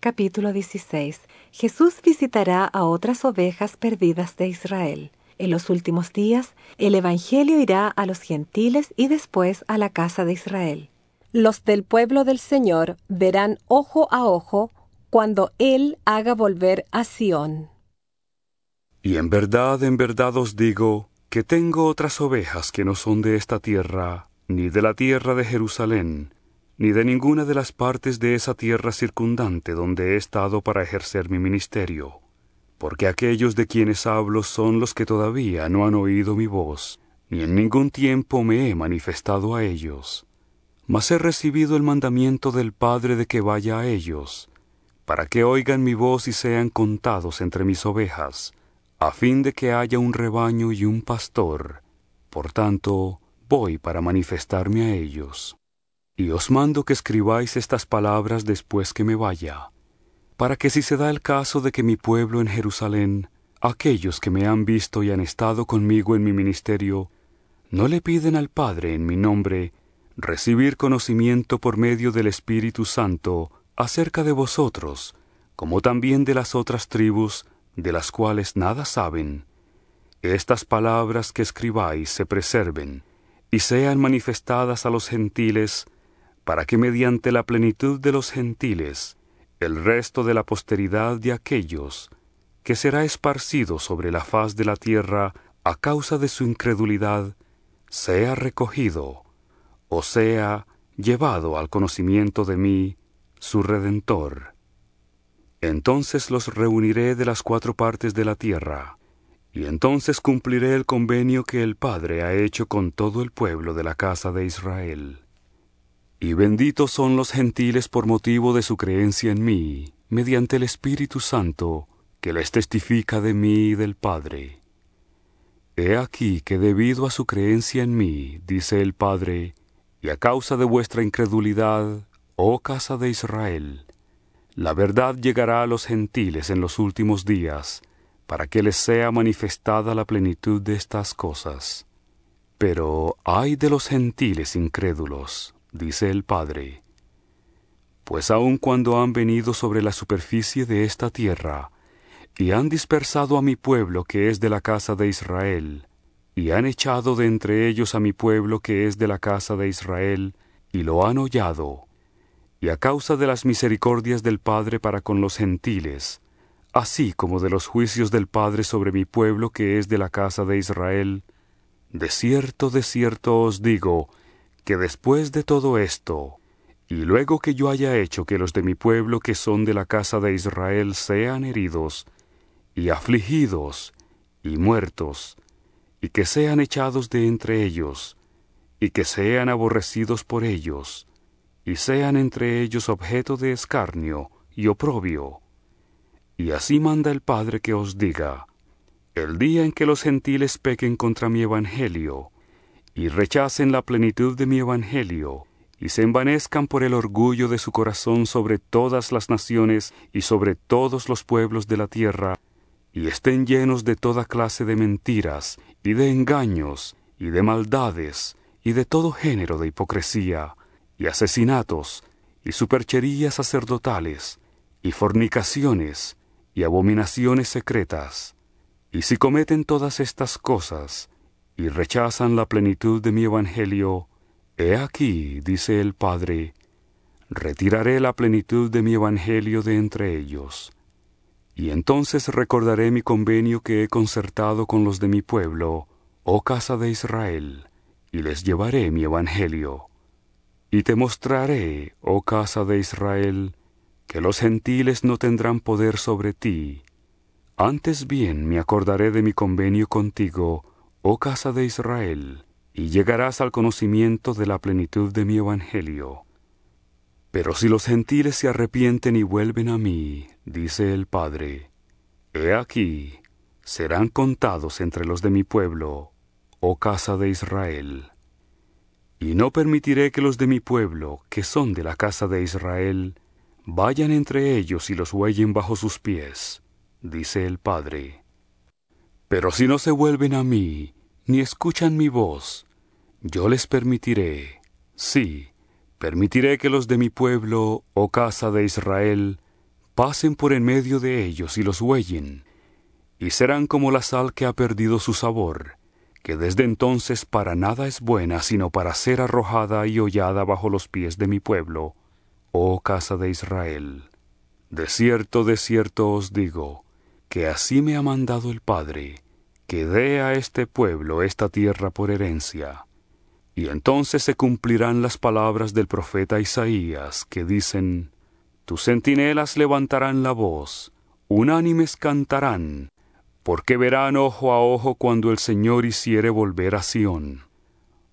Capítulo 16. Jesús visitará a otras ovejas perdidas de Israel. En los últimos días, el Evangelio irá a los gentiles y después a la casa de Israel. Los del pueblo del Señor verán ojo a ojo cuando Él haga volver a Sión. Y en verdad, en verdad os digo que tengo otras ovejas que no son de esta tierra, ni de la tierra de Jerusalén, ni de ninguna de las partes de esa tierra circundante donde he estado para ejercer mi ministerio, porque aquellos de quienes hablo son los que todavía no han oído mi voz, ni en ningún tiempo me he manifestado a ellos. Mas he recibido el mandamiento del Padre de que vaya a ellos, para que oigan mi voz y sean contados entre mis ovejas, a fin de que haya un rebaño y un pastor. Por tanto, voy para manifestarme a ellos. Y os mando que escribáis estas palabras después que me vaya, para que si se da el caso de que mi pueblo en Jerusalén, aquellos que me han visto y han estado conmigo en mi ministerio, no le piden al Padre en mi nombre recibir conocimiento por medio del Espíritu Santo acerca de vosotros, como también de las otras tribus, de las cuales nada saben, estas palabras que escribáis se preserven y sean manifestadas a los gentiles, para que mediante la plenitud de los gentiles, el resto de la posteridad de aquellos, que será esparcido sobre la faz de la tierra a causa de su incredulidad, sea recogido, o sea, llevado al conocimiento de mí, su Redentor. Entonces los reuniré de las cuatro partes de la tierra, y entonces cumpliré el convenio que el Padre ha hecho con todo el pueblo de la casa de Israel. Y benditos son los gentiles por motivo de su creencia en mí, mediante el Espíritu Santo, que les testifica de mí y del Padre. He aquí que debido a su creencia en mí, dice el Padre, y a causa de vuestra incredulidad, oh casa de Israel, la verdad llegará a los gentiles en los últimos días, para que les sea manifestada la plenitud de estas cosas. Pero ay de los gentiles incrédulos, dice el Padre, pues aun cuando han venido sobre la superficie de esta tierra, y han dispersado a mi pueblo que es de la casa de Israel, y han echado de entre ellos a mi pueblo que es de la casa de Israel, y lo han hollado, y a causa de las misericordias del Padre para con los gentiles, así como de los juicios del Padre sobre mi pueblo que es de la casa de Israel, de cierto, de cierto os digo, que después de todo esto, y luego que yo haya hecho que los de mi pueblo que son de la casa de Israel sean heridos, y afligidos, y muertos, y que sean echados de entre ellos, y que sean aborrecidos por ellos, y sean entre ellos objeto de escarnio y oprobio. Y así manda el Padre que os diga, el día en que los gentiles pequen contra mi evangelio, y rechacen la plenitud de mi evangelio, y se envanezcan por el orgullo de su corazón sobre todas las naciones y sobre todos los pueblos de la tierra, y estén llenos de toda clase de mentiras, y de engaños, y de maldades, y de todo género de hipocresía, y asesinatos, y supercherías sacerdotales, y fornicaciones, y abominaciones secretas. Y si cometen todas estas cosas, y rechazan la plenitud de mi evangelio, he aquí, dice el Padre, retiraré la plenitud de mi evangelio de entre ellos. Y entonces recordaré mi convenio que he concertado con los de mi pueblo, oh casa de Israel, y les llevaré mi evangelio. Y te mostraré, oh casa de Israel, que los gentiles no tendrán poder sobre ti. Antes bien me acordaré de mi convenio contigo, oh casa de Israel, y llegarás al conocimiento de la plenitud de mi evangelio. Pero si los gentiles se arrepienten y vuelven a mí, dice el Padre, he aquí, serán contados entre los de mi pueblo, oh casa de Israel. Y no permitiré que los de mi pueblo, que son de la casa de Israel, vayan entre ellos y los huellen bajo sus pies, dice el Padre. Pero si no se vuelven a mí, ni escuchan mi voz, yo les permitiré, sí, permitiré que los de mi pueblo, oh casa de Israel, pasen por en medio de ellos y los huellen, y serán como la sal que ha perdido su sabor, que desde entonces para nada es buena sino para ser arrojada y hollada bajo los pies de mi pueblo, oh casa de Israel. De cierto, de cierto os digo, que así me ha mandado el Padre, que dé a este pueblo esta tierra por herencia. Y entonces se cumplirán las palabras del profeta Isaías, que dicen, Tus centinelas levantarán la voz, unánimes cantarán, porque verán ojo a ojo cuando el Señor hiciere volver a Sión.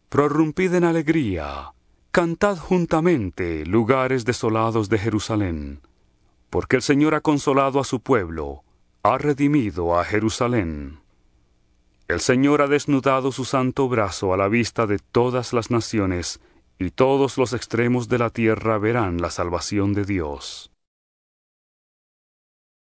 Prorrumpid en alegría, cantad juntamente, lugares desolados de Jerusalén, porque el Señor ha consolado a su pueblo, ha redimido a Jerusalén. El Señor ha desnudado su santo brazo a la vista de todas las naciones, y todos los extremos de la tierra verán la salvación de Dios.